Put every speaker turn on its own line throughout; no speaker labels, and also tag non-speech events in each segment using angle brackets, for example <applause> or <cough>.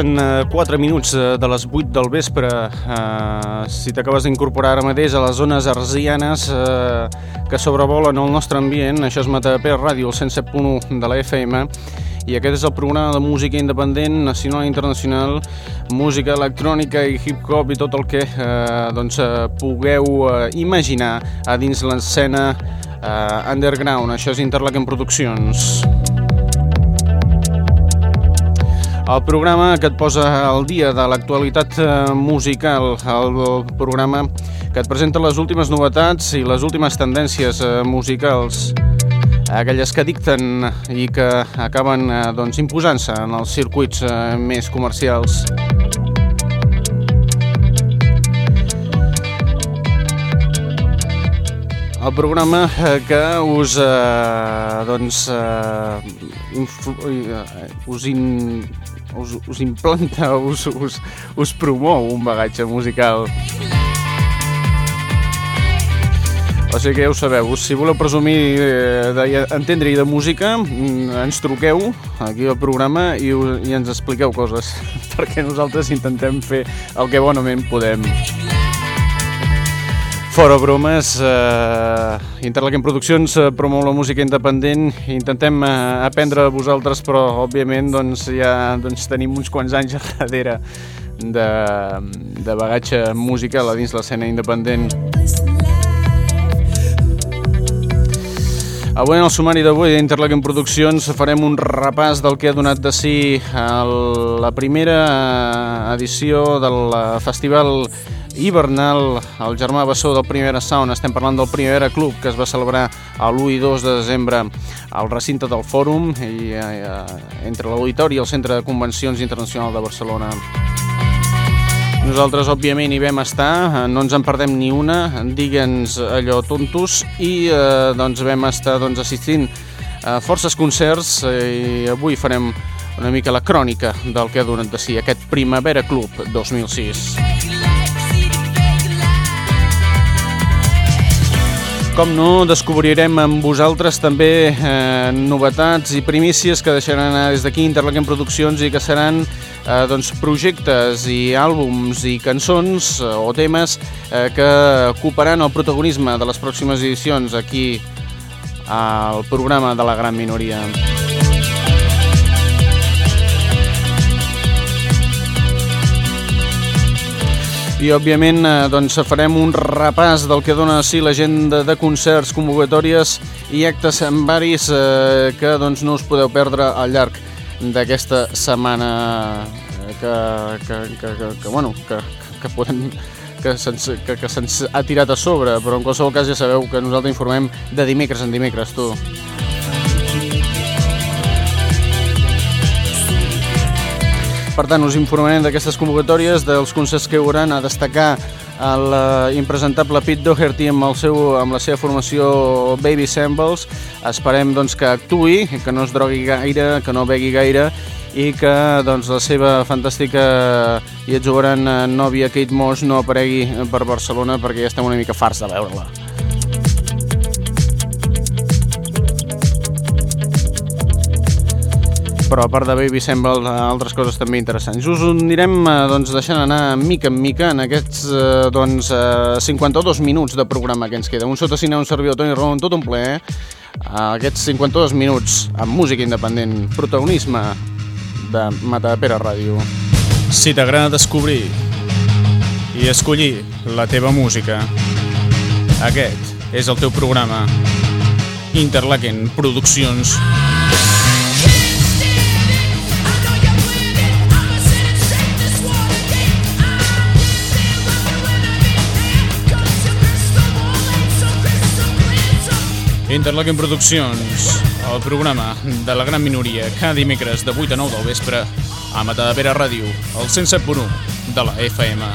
Passen eh, 4 minuts eh, de les 8 del vespre. Eh, si t'acabes d'incorporar ara mateix a les zones arsianes eh, que sobrevolen el nostre ambient, això és Matapé Ràdio, el 107.1 de la FM, i aquest és el programa de música independent, nacional i internacional, música electrònica i hip-hop i tot el que eh, doncs, eh, pugueu eh, imaginar a dins l'escena eh, underground. Això és Interlaken Produccions. El programa que et posa al dia de l'actualitat eh, musical, el programa que et presenta les últimes novetats i les últimes tendències eh, musicals, aquelles que dicten i que acaben eh, doncs, imposant-se en els circuits més comercials. El programa que us, eh, doncs, eh, us, in, us, us implanta, us, us, us promou un bagatge musical. O sigui que ja ho sabeu, si voleu presumir eh, d'entendre i de música, mm, ens truqueu aquí al programa i, i ens expliqueu coses, <laughs> perquè nosaltres intentem fer el que bonament podem. Fora bromes, eh, Interlaken Produccions eh, promou la música independent, intentem eh, aprendre a vosaltres, però òbviament doncs, ja doncs, tenim uns quants anys darrere de, de bagatge musical a dins l'escena independent. Avui en el sumari d'avui d'Interlaken Produccions farem un repàs del que ha donat de si el, la primera edició del Festival hivernal, el germà bessó del Primera Sound, estem parlant del Primera Club que es va celebrar l'1 i 2 de desembre al recinte del Fòrum i, eh, entre l'Auditori i el Centre de Convencions Internacional de Barcelona. Nosaltres, òbviament, hi vam estar, no ens en perdem ni una, digue'ns allò tontos, i eh, doncs vam estar doncs, assistint a forces concerts eh, i avui farem una mica la crònica del que ha donat de si aquest Primavera Club 2006. Com no, descobrirem amb vosaltres també eh, novetats i primícies que deixaran des d'aquí Interlaken Produccions i que seran eh, doncs, projectes i àlbums i cançons eh, o temes eh, que ocuparan el protagonisme de les pròximes edicions aquí al programa de la gran minoria. I, òbviament, eh, doncs, farem un repàs del que dona sí l'agenda de concerts, convocatòries i actes en varis eh, que doncs, no us podeu perdre al llarg d'aquesta setmana eh, que, que, que, que, que, bueno, que, que podem que se'ns que, que se ha tirat a sobre, però en qualsevol cas ja sabeu que nosaltres informem de dimecres en dimecres, tu. Per tant, us informarem d'aquestes convocatòries, dels concerts que hi haurà a destacar l'impresentable Pete Doherty amb, el seu, amb la seva formació Baby Samples. Esperem doncs, que actui, que no es drogui gaire, que no begui gaire i que doncs, la seva fantàstica i exuberant nòvia Kate Moss no aparegui per Barcelona perquè ja estem una mica farts de veure-la. Però a part de Baby sembla altres coses també interessants. Us ho anirem eh, doncs, deixant anar mica en mica en aquests eh, doncs, 52 eh, minuts de programa que ens queda. Un sota cine, un servidor, Toni Ramon, tot un ple. Aquests 52 minuts amb música independent, protagonisme de Matapera Ràdio.
Si t'agrada descobrir i escollir la teva música. Aquest és el teu programa. Interlaken Produccions. Interlaken Produccions, el programa de la gran minoria, cada dimecres de 8 a 9 del vespre a Matadepera Ràdio, el 107.1 de la FM.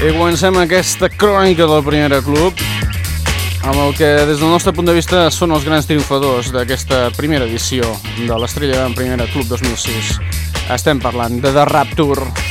I comencem aquesta crònica del Primera Club amb el que des del nostre punt de vista són els grans triomfadors d'aquesta primera edició de l'Estrella en Primera Club 2006. Estem parlant de The Rapture.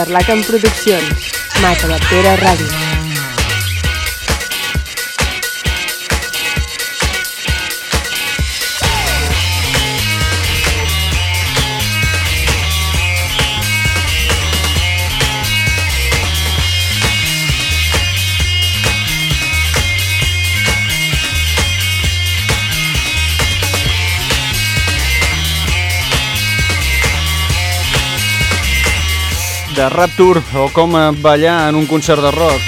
Interlaken Produccions, Mata de
de Rapture o com ballar en un concert de rock.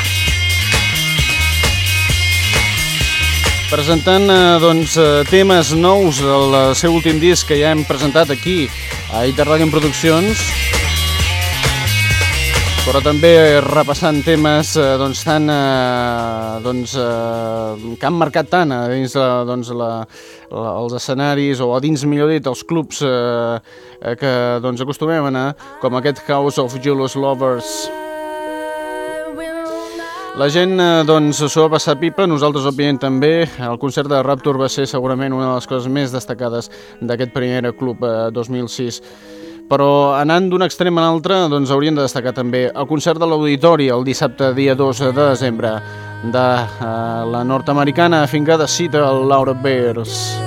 Presentant eh, doncs, eh, temes nous del seu últim disc que ja hem presentat aquí a Interlaken Produccions però també repassant temes eh, doncs, tan, eh, doncs, eh, que han marcat tant dins de, doncs, la, els escenaris o dins, millor dit, els clubs eh, eh, que doncs, acostumem a anar, com aquest House of Jealous Lovers. La gent eh, doncs, s'ho va passar pipa, nosaltres òbviament també. El concert de Rapture va ser segurament una de les coses més destacades d'aquest primer club eh, 2006.
Però anant d'un extrem a l'altre, doncs hauríem de destacar també el concert de l'Auditori el dissabte dia 2 de desembre de uh, la nord-americana afincada cita Laura Bears.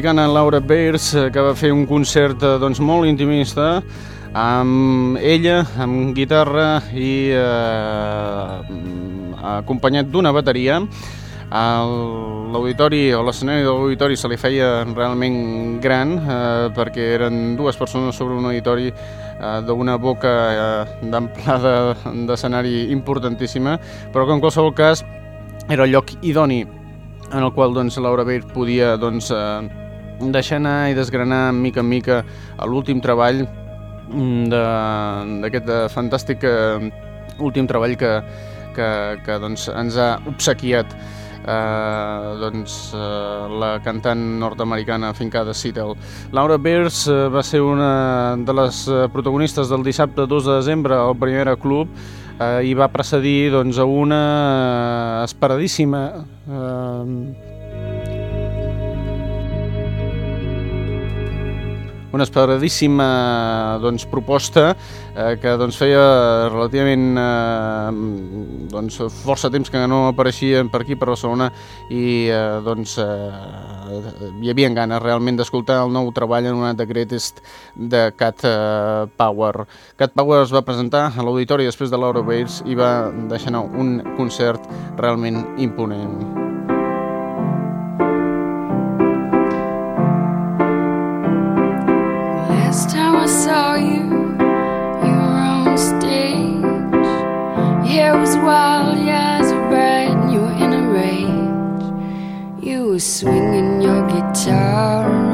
Nord-americana Laura Bears, eh, que va fer un concert eh, doncs, molt intimista, amb ella, amb guitarra i eh, acompanyat d'una bateria. L'auditori o l'escenari de l'auditori se li feia realment gran eh, perquè eren dues persones sobre un auditori eh, d'una boca eh, d'amplada d'escenari importantíssima, però que en qualsevol cas era el lloc idoni en el qual doncs, Laura Beir podia doncs, eh, deixar anar i desgranar mica en mica l'últim treball mm, d'aquest eh, fantàstic eh, últim treball que, que, que doncs, ens ha obsequiat eh, doncs, eh, la cantant nord-americana fincada Seattle. Laura Beers eh, va ser una de les eh, protagonistes del dissabte 2 de desembre al Primera Club eh, i va precedir doncs, a una eh, esperadíssima eh,
una esperadíssima doncs, proposta eh, que doncs, feia relativament eh, doncs, força temps que no apareixien per aquí, per Barcelona, i eh, doncs, eh, hi havia ganes realment d'escoltar el nou treball en una de Greatest de Cat eh, Power. Cat Power es va presentar a l'auditori després de Laura Bates i va deixar un concert realment imponent.
Last time I saw you, you were on stage. Your hair was wild, your eyes were bright, and you were in a rage. You were swinging your guitar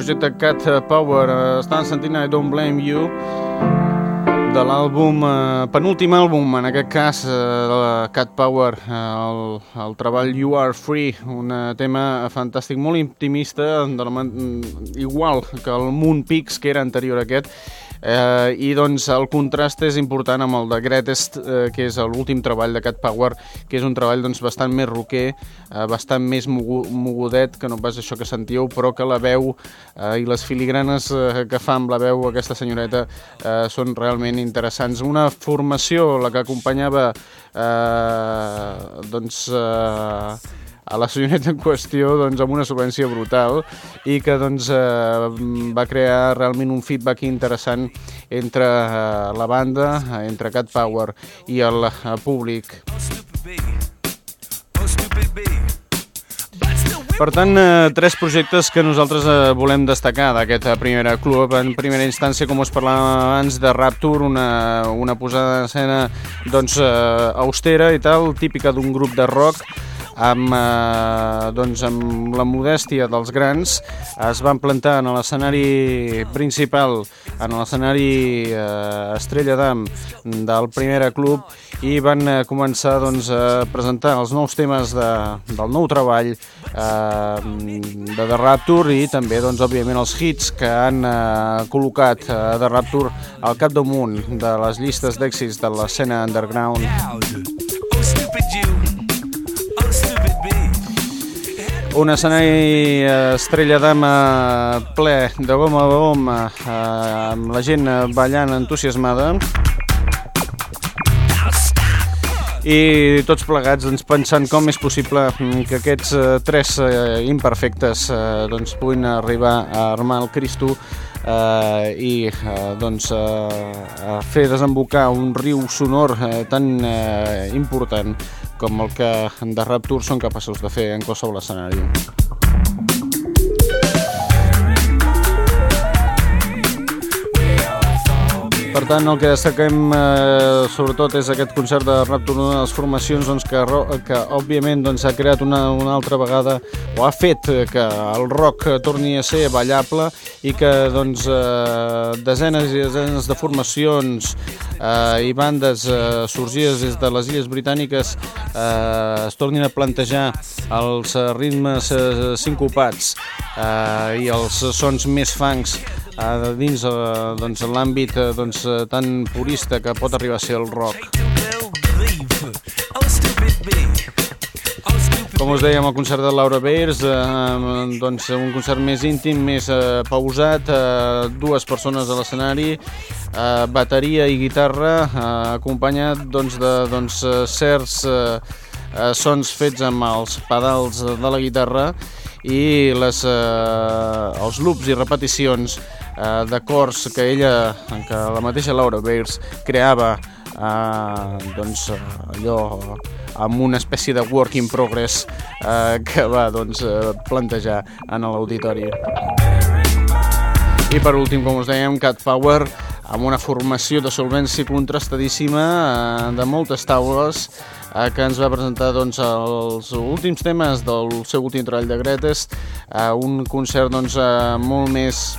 projecte Cat Power eh, estan sentint I Don't Blame You de l'àlbum, eh, penúltim àlbum, en aquest cas, eh, de Cat Power, eh, el, el treball You Are Free, un eh, tema fantàstic, molt intimista, de la, igual que el Moon Peaks, que era anterior a aquest, eh, i doncs el contrast és important amb el de Greatest, eh, que és l'últim treball de Cat Power, que és un treball doncs, bastant més roquer, eh, bastant més mogu mogudet, que no pas això que sentíeu, però que la veu eh, i les filigranes eh, que fa amb la veu aquesta senyoreta eh, són realment interessants. Una formació, la que acompanyava eh, doncs, eh, a la senyoreta en qüestió doncs, amb una solvència brutal i que doncs, eh, va crear realment un feedback interessant entre eh, la banda, entre Cat Power i el eh, públic. Per tant, eh, tres projectes que nosaltres eh, volem destacar d'aquest eh, primer club. En primera instància, com us parlàvem abans, de Rapture, una, una posada en escena doncs, eh, austera i tal, típica d'un grup de rock, amb, eh, doncs, amb la modèstia dels grans, es van plantar en l'escenari principal, en l'escenari eh, Estrella d'Am del Primera Club i van eh, començar doncs, a presentar els nous temes de, del nou treball eh, de The Rapture i també, doncs, òbviament, els hits que han eh, col·locat eh, The Rapture al capdamunt de les llistes d'èxits de l'escena underground. Un escenari eh, estrella d'ama ple de goma a goma, eh, amb la gent ballant entusiasmada. i tots plegats doncs, pensant com és possible mm, que aquests eh, tres imperfectes doncs, puguin arribar a armar el Cristo eh, i eh, doncs, eh, fer desembocar un riu sonor eh, tan eh, important com el que de Rapture són capaços de fer en qualsevol escenari. Per tant, el que destaquem eh, sobretot és aquest concert de Rapture, una de les formacions doncs, que, que òbviament doncs, ha creat una, una altra vegada o ha fet que el rock torni a ser ballable i que doncs, eh, desenes i desenes de formacions eh, i bandes eh, sorgides des de les Illes Britàniques eh, es tornin a plantejar els eh, ritmes eh, sincopats eh, i els sons més funks eh, dins eh, doncs, l'àmbit eh, doncs, eh, tan purista que pot arribar a ser el rock.
Oh. Oh,
Com us dèiem, el concert de Laura Beers, eh, doncs un concert més íntim, més eh, pausat, eh, dues persones a l'escenari, eh, bateria i guitarra, eh, acompanyat doncs, de doncs, eh, certs eh, eh, sons fets amb els pedals de la guitarra i les, eh, els loops i repeticions eh, d'acords que ella, que la mateixa Laura Beers creava eh, doncs, eh, allò amb una espècie de work in progress eh, que va doncs, eh, plantejar en l'auditori. I per últim, com us dèiem, Cat Power, amb una formació de solvència contrastadíssima eh, de moltes taules eh, que ens va presentar doncs, els últims temes del seu últim treball de Greatest, eh, un concert doncs, eh, molt més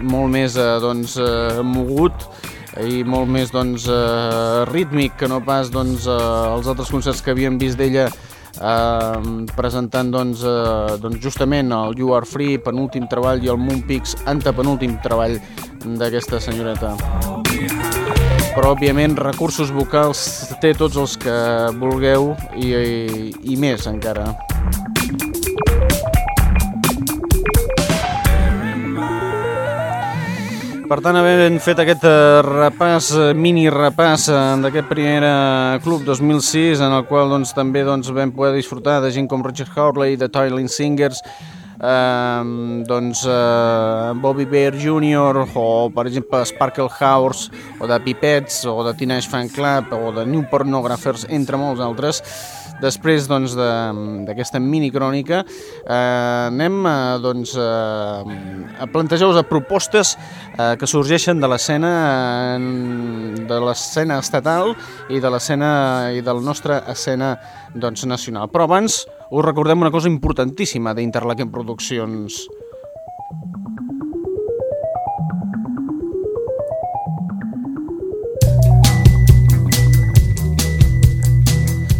molt més eh, doncs, eh, mogut i molt més doncs, eh, rítmic que no pas doncs, eh, els altres concerts que havíem vist d'ella eh, presentant doncs, eh, doncs justament el You Are Free, penúltim treball, i el Moonpix, antepenúltim treball d'aquesta senyoreta. Però, òbviament, recursos vocals té tots els que vulgueu i, i, i més encara. Per tant, havent fet aquest eh, repàs, eh, mini repàs eh, d'aquest primer Club 2006, en el qual doncs, també doncs, vam poder disfrutar de gent com Richard Howley, de Toiling Singers, eh, doncs, eh, Bobby Bear Jr., o per exemple Sparkle House, o de Pipets, o de Teenage Fan Club, o de New Pornographers, entre molts altres. Després doncs, d'aquesta mini crònica eh, anem a, doncs, eh, a plantejar-vos a propostes eh, que sorgeixen de l'escena eh, de l'escena estatal i de l'escena i de la nostra escena doncs, nacional. Però abans us recordem una cosa importantíssima d'Interlaken Produccions.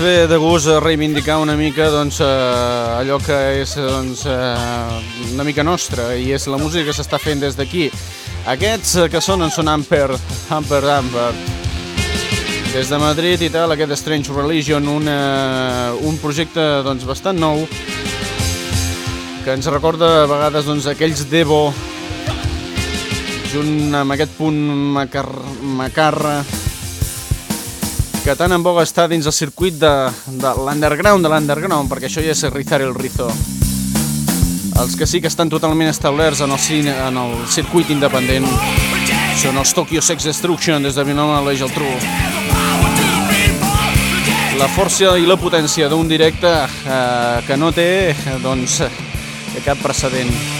Ve de gust reivindicar una mica doncs, eh, allò que és doncs, eh, una mica nostra i és la música que s'està fent des d'aquí. Aquests eh, que sonen són Amper, Amper, Amper. Des de Madrid i tal, aquest Strange Religion, una, un projecte doncs, bastant nou que ens recorda a vegades doncs, aquells Devo junt amb aquest punt macar macarra que tan en boga està dins el circuit de, de l'underground de l'underground, perquè això ja és rizar el rizo. Els que sí que estan totalment establerts en el, cine, en el circuit independent són els Tokyo Sex Destruction des de Vilanova de la Geltrú. La força i la potència d'un directe eh, que no té doncs, eh, cap precedent.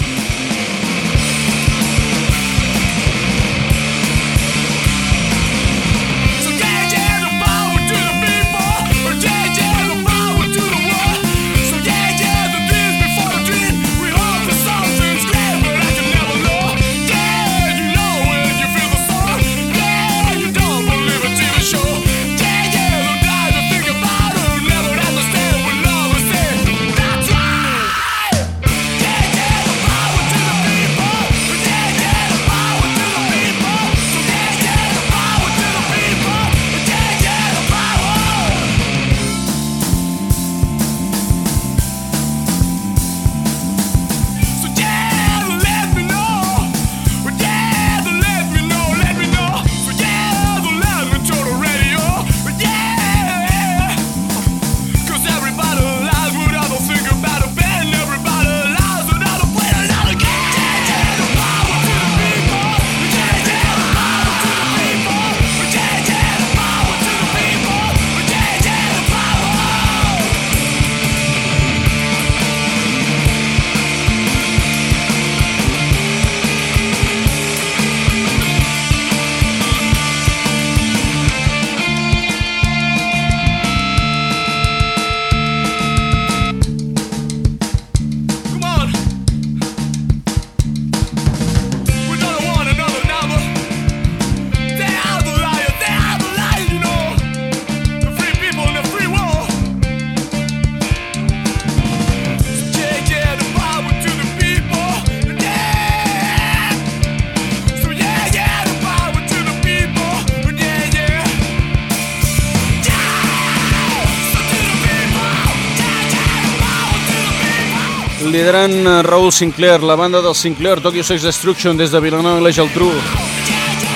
Liderant eh, Raúl Sinclair, la banda del Sinclair, Tokyo Sex Destruction des de Vilanova i la Geltrú,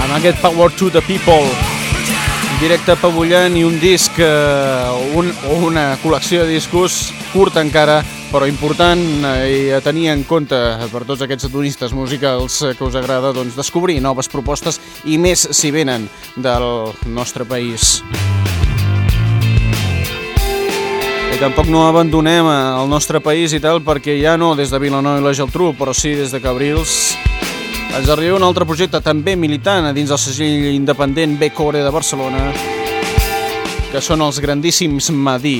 amb aquest Power to the People, directe apabullant i un disc, eh, un, o una col·lecció de discos curt encara, però important eh, i a tenir en compte per tots aquests turistes musicals que us agrada doncs, descobrir noves propostes i més si venen del nostre país. I tampoc no abandonem eh, el nostre país i tal, perquè ja no des de Vilanova i la Geltrú, però sí des de Cabrils. Ens arriba un altre projecte també militant a dins del segell independent B-Core de Barcelona, que són els grandíssims Madí.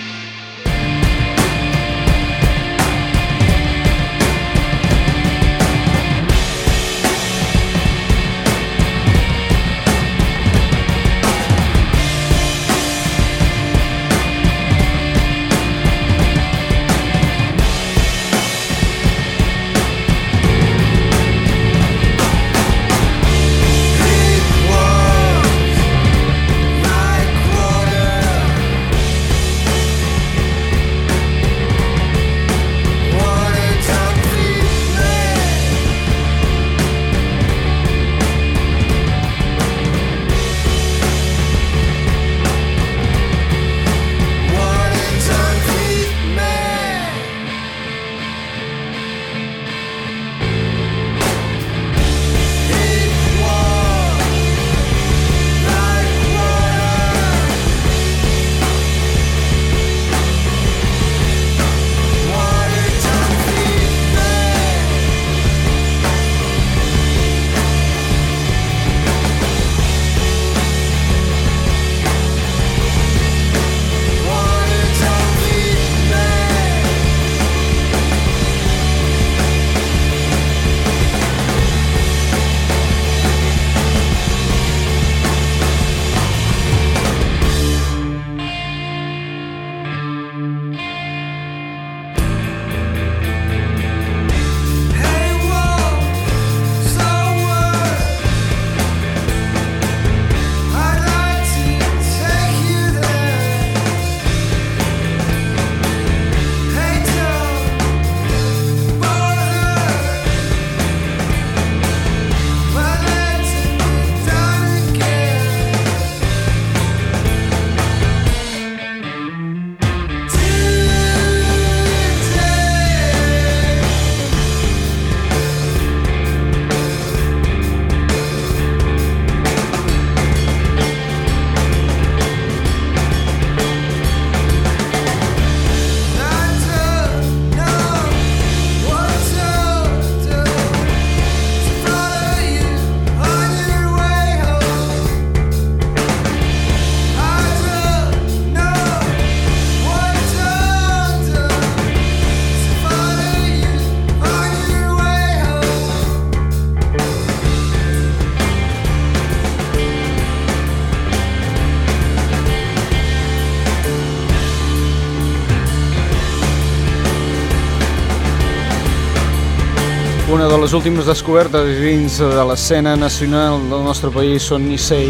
Les últimes descobertes dins de l'escena nacional del nostre país són Nisei.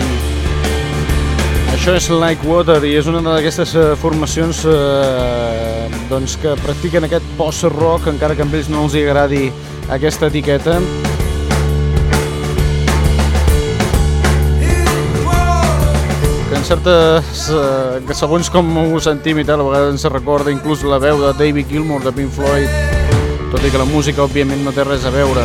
Això és Like Water i és una d'aquestes eh, formacions eh, doncs que practiquen aquest post-rock, encara que a ells no els hi agradi aquesta etiqueta. que en certes... Eh, que segons com ho sentim i tal, a vegades ens recorda inclús la veu de David Gilmour de Pink Floyd, tot i que la música òbviament no té res a veure.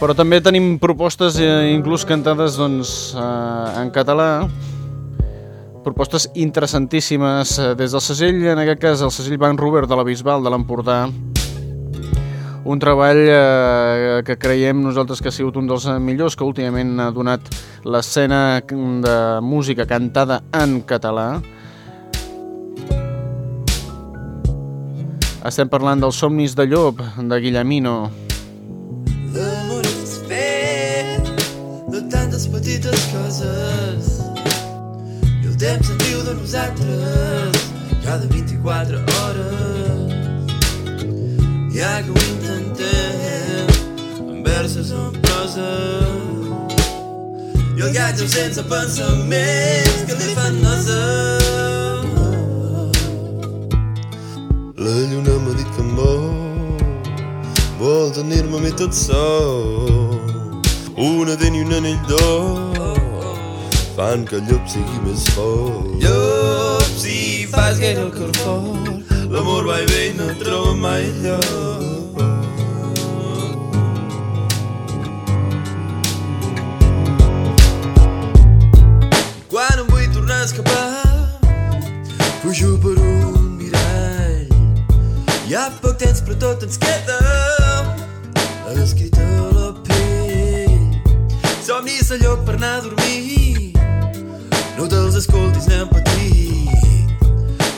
Però també tenim propostes eh, inclús cantades doncs, eh, en català, propostes interessantíssimes eh, des del segell, en aquest cas el segell Van Ruber de la Bisbal de l'Empordà, un treball eh, que creiem nosaltres que ha sigut un dels millors que últimament ha donat l'escena de música cantada en català. Estem parlant dels somnis de llop, de Guillemino.
L'amor és fet de tantes petites coses. I el temps en diu de nosaltres cada 24 hores. Ja que ho intentem en versos o en prosa. I el gatge sense pensaments que li fan nosa La lluna m'ha dit que em vol. Vol tenir-me a mi tot sol. Una dent i un anell d'or Fan que el llop sigui més fort. Llop, si fas gaire el cor. Fort L'amor va i ve i no troba mai lloc Hi ha poc temps però tot ens queda L'escrita a la pell. Somnis a lloc per anar a dormir, no te'ls escoltis, nen petit.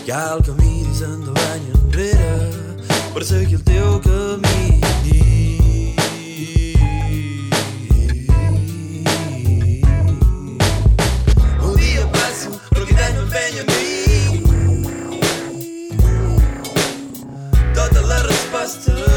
Cal que miris endavant i enrere per seguir el teu camí. Totes les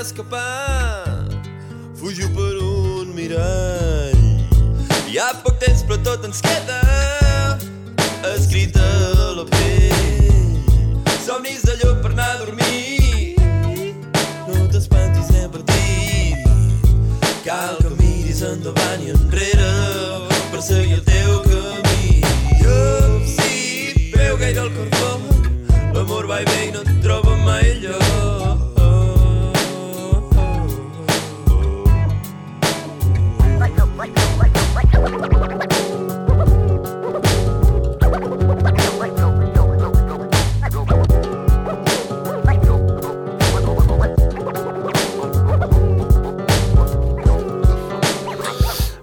escapar. Fujo per un mirall. Hi ha poc temps però tot ens queda escrita a la pell. Somnis de lloc per anar a dormir. No t'espantis, anem per ti Cal que miris endavant i enrere per seguir el teu camí. Jo sí, veu gaire el cor l'amor va i ve i no et troba mai lloc.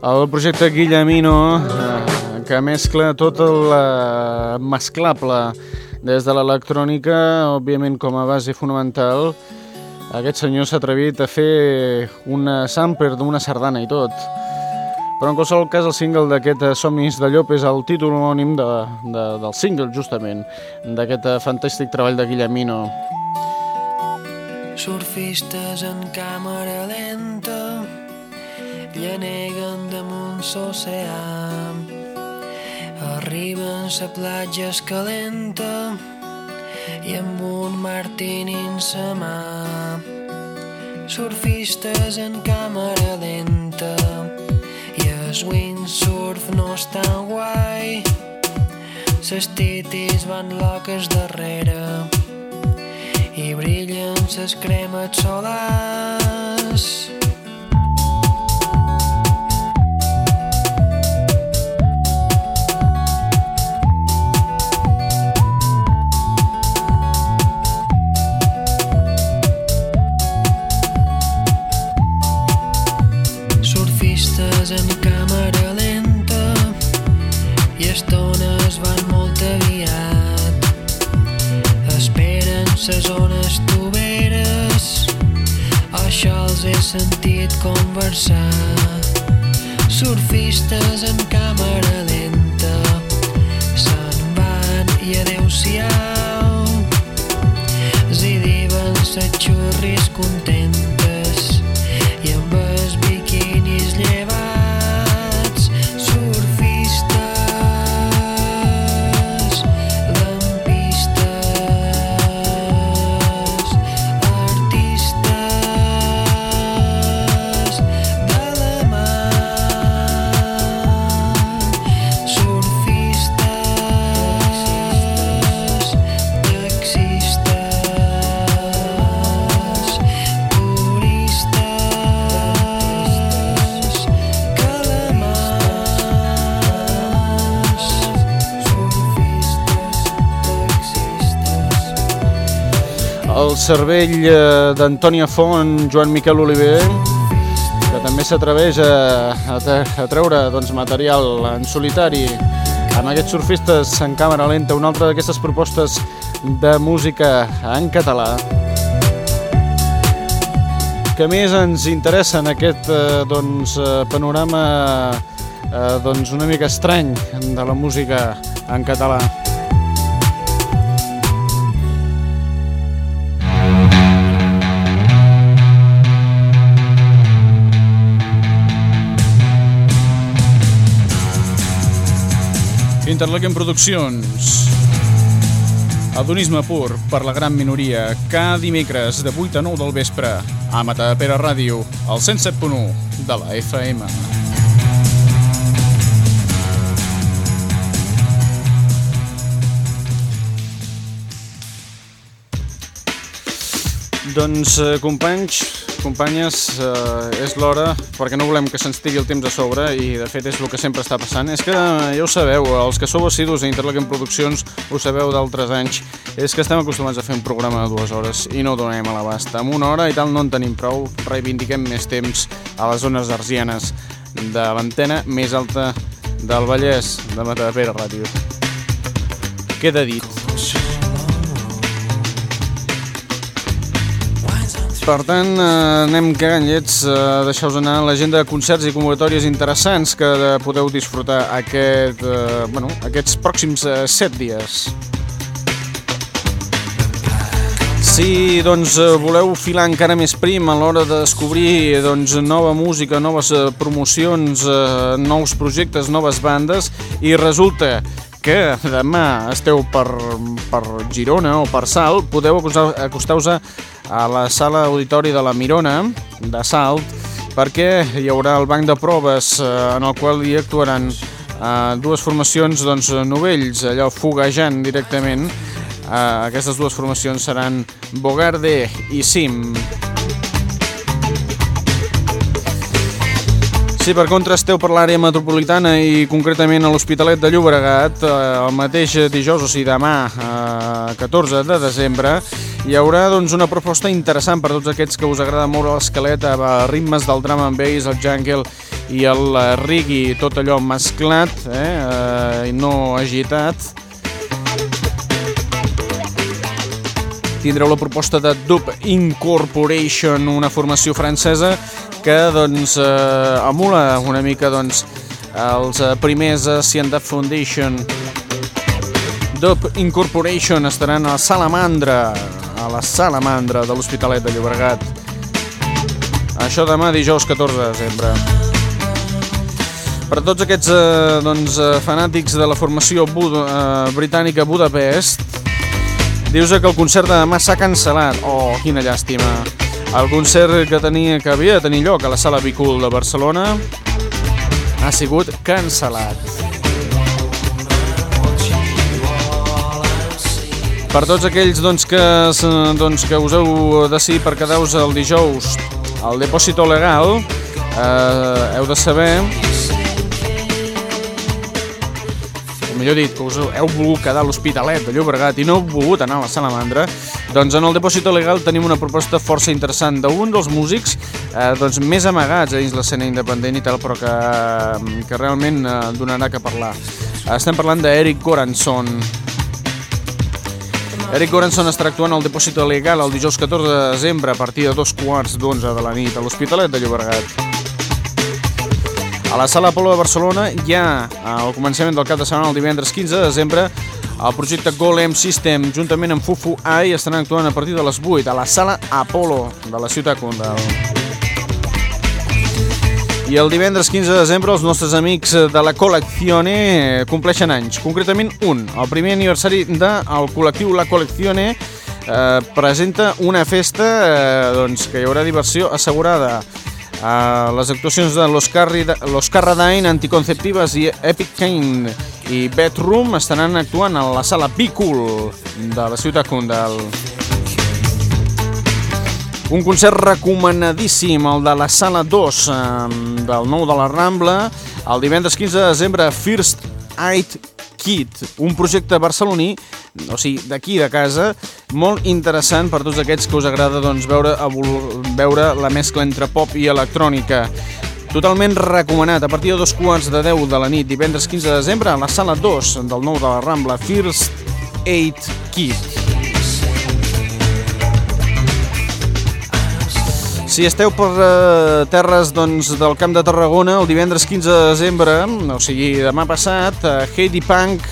El projecte Guillemino, eh, que mescla tot el eh, mesclable des de l'electrònica, òbviament com a base fonamental. Aquest senyor s'ha atrevit a fer una sampler d'una sardana i tot. Però en qualsevol cas el single d'aquest eh, Somnis de Llop és el títol homònim de, de, del single, justament, d'aquest fantàstic treball de Guillemino.
Surfistes en càmera lenta llaneguen damunt l'oceà. Arriben a platja escalenta i amb un martini en sa mà. Surfistes en càmera lenta i el windsurf no és tan guai. Ses titis van loques darrere i brillen ses cremes solars. Ses zones toveres, això els he sentit conversar. Surfistes en càmera lenta se'n van i adeu-siau. Si diuen ses xurris contentes
cervell eh, d'Antònia Font, Joan Miquel Oliver, que també s'atreveix a, a, a treure doncs, material en solitari amb aquests surfistes en càmera lenta, una altra d'aquestes propostes de música en català. que més ens interessa en aquest eh, doncs, eh, panorama eh, doncs una mica estrany de la música en català.
Interlequem Produccions. Adonisme pur per la gran minoria, cada dimecres de 8 a 9 del vespre, a Matadepera Ràdio, al 107.1 de la FM.
Doncs, eh, companys, companyes, eh, és l'hora, perquè no volem que se'ns tiri el temps a sobre, i de fet és el que sempre està passant. És que eh, ja ho sabeu, els que sou assidus a Interlequem Produccions, ho sabeu d'altres anys, és que estem acostumats a fer un programa de dues hores i no donem a l'abast. Amb una hora i tal no en tenim prou, reivindiquem més temps a les zones arsianes de l'antena més alta del Vallès, de Matadepera Ràdio. Queda dit. Per tant, eh, anem cagant llets, eh, deixeu-vos anar l'agenda de concerts i convocatòries interessants que eh, podeu disfrutar aquest, eh, bueno, aquests pròxims eh, set dies. Si doncs, voleu filar encara més prim a l'hora de descobrir doncs, nova música, noves promocions, nous projectes, noves bandes, i resulta que demà esteu per, per Girona o per Salt, podeu acostar- acostar-vos a, la sala auditori de la Mirona de Salt perquè hi haurà el banc de proves eh, en el qual hi actuaran eh, dues formacions doncs, novells, allò foguejant directament. Eh, aquestes dues formacions seran Bogarde i Sim. Si per contra esteu per l'àrea metropolitana i concretament a l'Hospitalet de Llobregat, eh, el mateix dijous, o sigui demà, eh, 14 de desembre, hi haurà doncs, una proposta interessant per tots aquests que us agrada moure l'esqueleta a ritmes del drum and bass, el jungle i el eh, reggae, tot allò mesclat eh, eh, i no agitat. tindreu la proposta de Dub Incorporation, una formació francesa que doncs, eh, emula una mica doncs, els eh, primers eh, Sienda Foundation. Dub Incorporation estaran a Salamandra, a la Salamandra de l'Hospitalet de Llobregat. Això demà, dijous 14 de desembre. Per tots aquests eh, doncs, eh, fanàtics de la formació Bud eh, britànica Budapest, Dius que el concert de demà s'ha cancel·lat. Oh, quina llàstima. El concert que, tenia, que havia de tenir lloc a la Sala Bicul de Barcelona ha sigut cancel·lat. Per tots aquells doncs, que, doncs, que us heu decidit per quedar-vos el dijous al Depòsito Legal, eh, heu de saber millor dit, que us heu volgut quedar a l'Hospitalet de Llobregat i no heu volgut anar a la Salamandra, doncs en el Depòsito Legal tenim una proposta força interessant d'un dels músics eh, doncs, més amagats dins l'escena independent i tal, però que, que realment eh, donarà que parlar. Estem parlant d'Eric Goranson. Eric Goranson estarà actuant al Depòsito Legal el dijous 14 de desembre a partir de dos quarts d'onze de la nit a l'Hospitalet de Llobregat. A la Sala Apolo de Barcelona hi ha, al començament del cap de setmana, el divendres 15 de desembre, el projecte Golem System, juntament amb Fufu Ai, estaran actuant a partir de les 8 a la Sala Apolo de la ciutat condal. I el divendres 15 de desembre els nostres amics de la Colleccione compleixen anys, concretament un. El primer aniversari del col·lectiu La Colleccione eh, presenta una festa eh, doncs, que hi haurà diversió assegurada. Uh, les actuacions de Los, Los Carradine, Anticonceptives i Epic Kane i Bedroom estaran actuant a la sala Bicul de la ciutat condal. Un concert recomanadíssim, el de la sala 2 eh, del nou de la Rambla, el divendres 15 de desembre, First Aid Kit, un projecte barceloní, o sigui, d'aquí de casa, molt interessant per tots aquests que us agrada doncs, veure, veure la mescla entre pop i electrònica. Totalment recomanat, a partir de dos quarts de 10 de la nit, divendres 15 de desembre, a la sala 2 del nou de la Rambla, First Aid Kit. Si esteu per eh, terres doncs, del Camp de Tarragona, el divendres 15 de desembre, o sigui demà passat, eh, Heidi Punk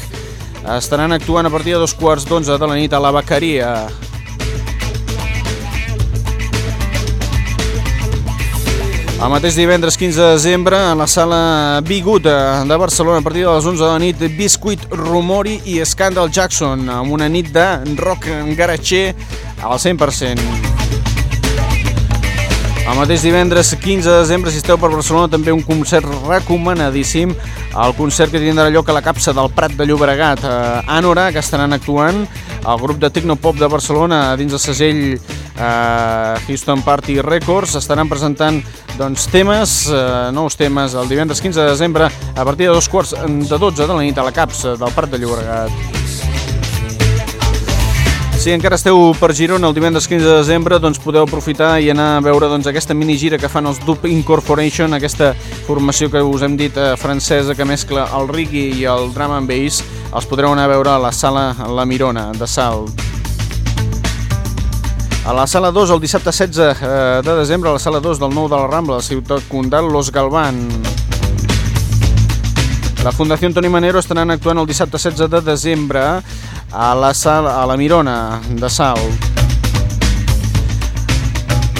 estaran actuant a partir de dos quarts d'onze de la nit a la Bequeria. El mateix divendres 15 de desembre a la sala Bigut de Barcelona a partir de les 11 de la nit Biscuit, Rumori i Scandal Jackson amb una nit de rock garatxer al 100%. El mateix divendres 15 de desembre, si esteu per Barcelona, també un concert recomanadíssim, el concert que tindrà lloc a la capsa del Prat de Llobregat, a Ànora, que estaran actuant. El grup de Tecnopop de Barcelona dins el segell eh, Houston Party Records, estaran presentant doncs, temes, eh, nous temes, el divendres 15 de desembre a partir de dos quarts de 12 de la nit a la capsa del Prat de Llobregat. Si encara esteu per Girona el divendres 15 de desembre, doncs podeu aprofitar i anar a veure doncs, aquesta mini gira que fan els Dub Incorporation, aquesta formació que us hem dit eh, francesa que mescla el reggae i el drum and bass. Els podreu anar a veure a la sala La Mirona de Salt. A la sala 2, el dissabte 16 eh, de desembre, a la sala 2 del nou de la Rambla, la ciutat condal Los Galván. La Fundació Toni Manero estaran actuant el dissabte 16 de desembre a la, sala, a la Mirona de Salt.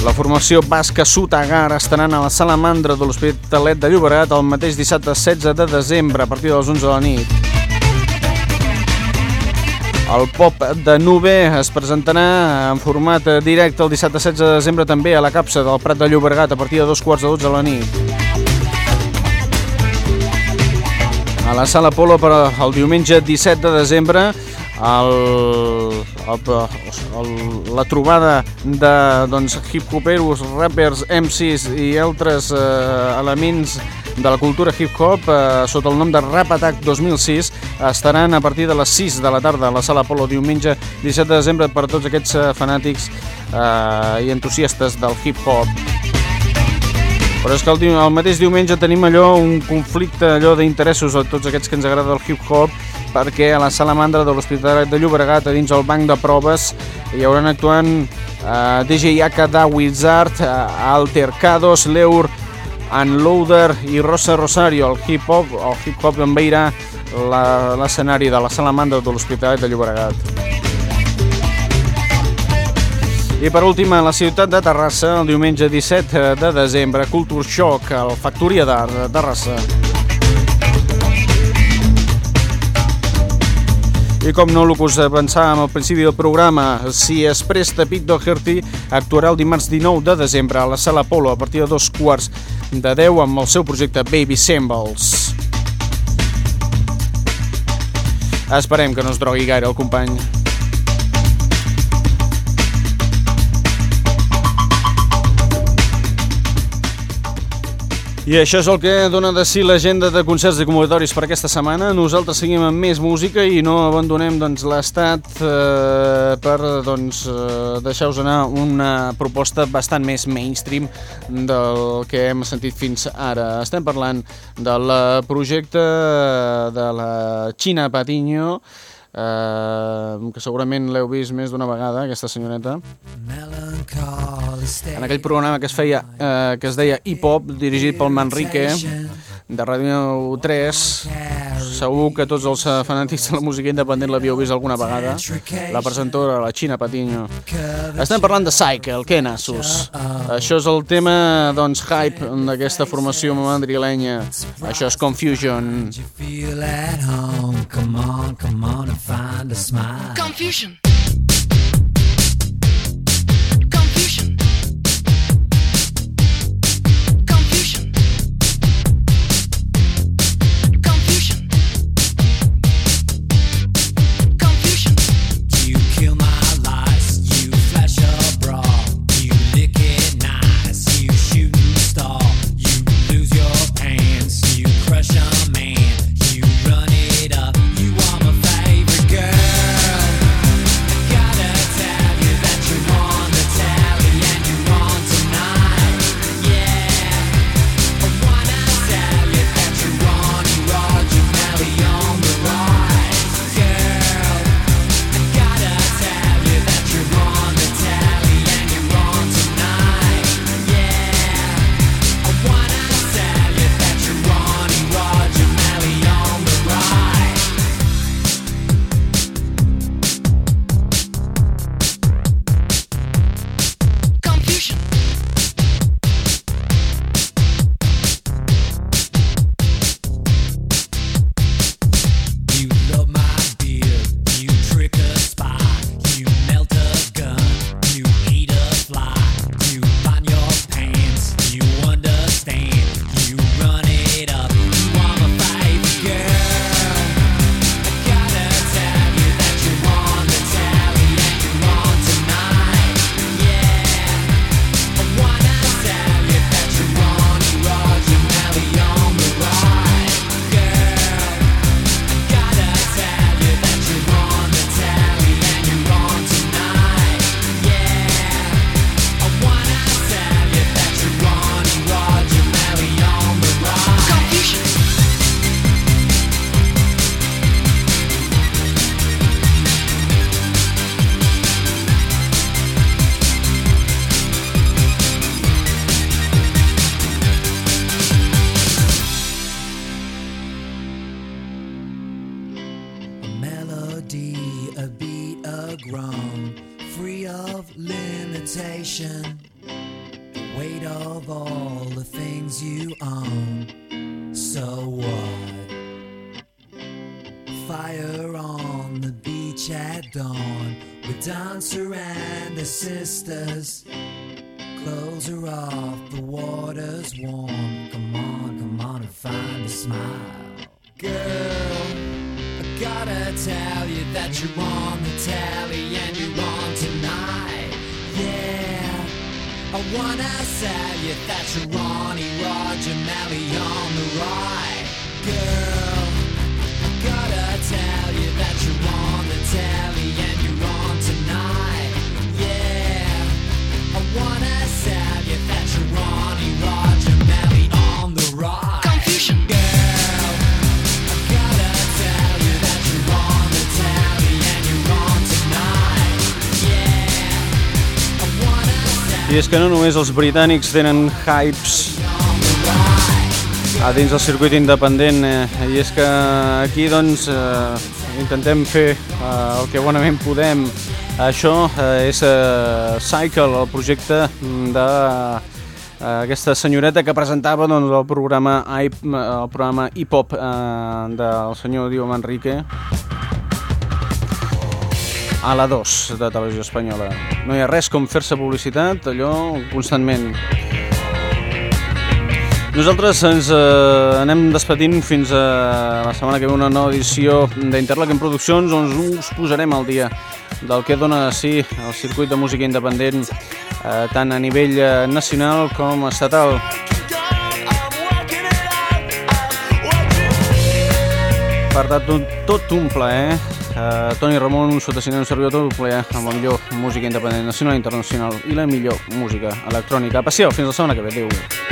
La formació basca Sutagar estaran a la Sala Mandra de l'Hospitalet de Llobregat el mateix dissabte 16 de desembre a partir de les 11 de la nit. El pop de Nube es presentarà en format directe el dissabte 16 de desembre també a la capsa del Prat de Llobregat a partir de dos quarts de 12 de la nit. A la Sala Polo per el diumenge 17 de desembre el, el, el, la trobada de doncs, hip-hoperos, rappers, MCs i altres eh, elements de la cultura hip-hop eh, sota el nom de Rap Attack 2006 estaran a partir de les 6 de la tarda a la Sala Polo diumenge 17 de desembre per tots aquests eh, fanàtics eh, i entusiastes del hip-hop. Però és que el, el mateix diumenge tenim allò, un conflicte allò d'interessos a tots aquests que ens agrada el hip-hop, perquè a la sala mandra de l'Hospitalet de Llobregat, a dins el banc de proves, hi hauran actuant eh, DJ Yaka da Wizard, eh, Altercados, Leur, Unloader i Rosa Rosario. El hip-hop el hip-hop envairà la- l'escenari de la sala mandra de l'Hospitalet de Llobregat. I per últim, a la ciutat de Terrassa, el diumenge 17 de desembre, Culture Shock, al Factoria d'Art de Terrassa. I com no que us pensàvem al principi del programa, si es presta Pic Doherty, actuarà el dimarts 19 de desembre a la Sala Polo a partir de dos quarts de 10 amb el seu projecte Baby Symbols. Esperem que no es drogui gaire el company. I això és el que dona de si l'agenda de concerts i convocatoris per aquesta setmana. Nosaltres seguim amb més música i no abandonem doncs, l'estat eh, per doncs, eh, deixar-vos anar una proposta bastant més mainstream del que hem sentit fins ara. Estem parlant del projecte de la Xina Patiño, eh, que segurament l'heu vist més d'una vegada, aquesta senyoreta. En aquell programa que es feia, eh, que es deia Hip Hop, dirigit pel Manrique, de Ràdio 3, segur que tots els eh, fanàtics de la música independent l'havíeu vist alguna vegada, la presentadora, la Xina Patiño. Estem parlant de Cycle, què nassos? Això és el tema, doncs, hype d'aquesta formació madrilenya. Això és Confusion.
feel I
és que no només els britànics tenen hypes a dins del circuit independent eh, i és que aquí doncs eh, intentem fer eh, el que bonament podem. Això eh, és eh, Cycle, el projecte de eh, aquesta senyoreta que presentava doncs, el programa el programa Hip Hop eh, del senyor Dio Manrique a la 2 de Televisió Espanyola. No hi ha res com fer-se publicitat, allò constantment. Nosaltres ens eh, anem despedint fins a la setmana que ve una nova edició d'Interlaken Produccions on us posarem al dia del que dona si el circuit de música independent eh, tant a nivell eh, nacional com estatal. Per tant, tot un plaer. Uh, Toni Ramon, sota cinema servidor, tot un plaer amb la millor música independent nacional i internacional i la millor música electrònica. Passeu, fins la setmana que ve. Adéu.